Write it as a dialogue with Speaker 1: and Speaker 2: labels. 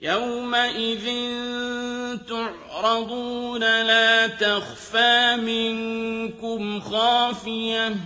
Speaker 1: يَوْمَئِذٍ تُعْرَضُونَ لَا تَخْفَىٰ مِنكُمْ خَافِيَةٌ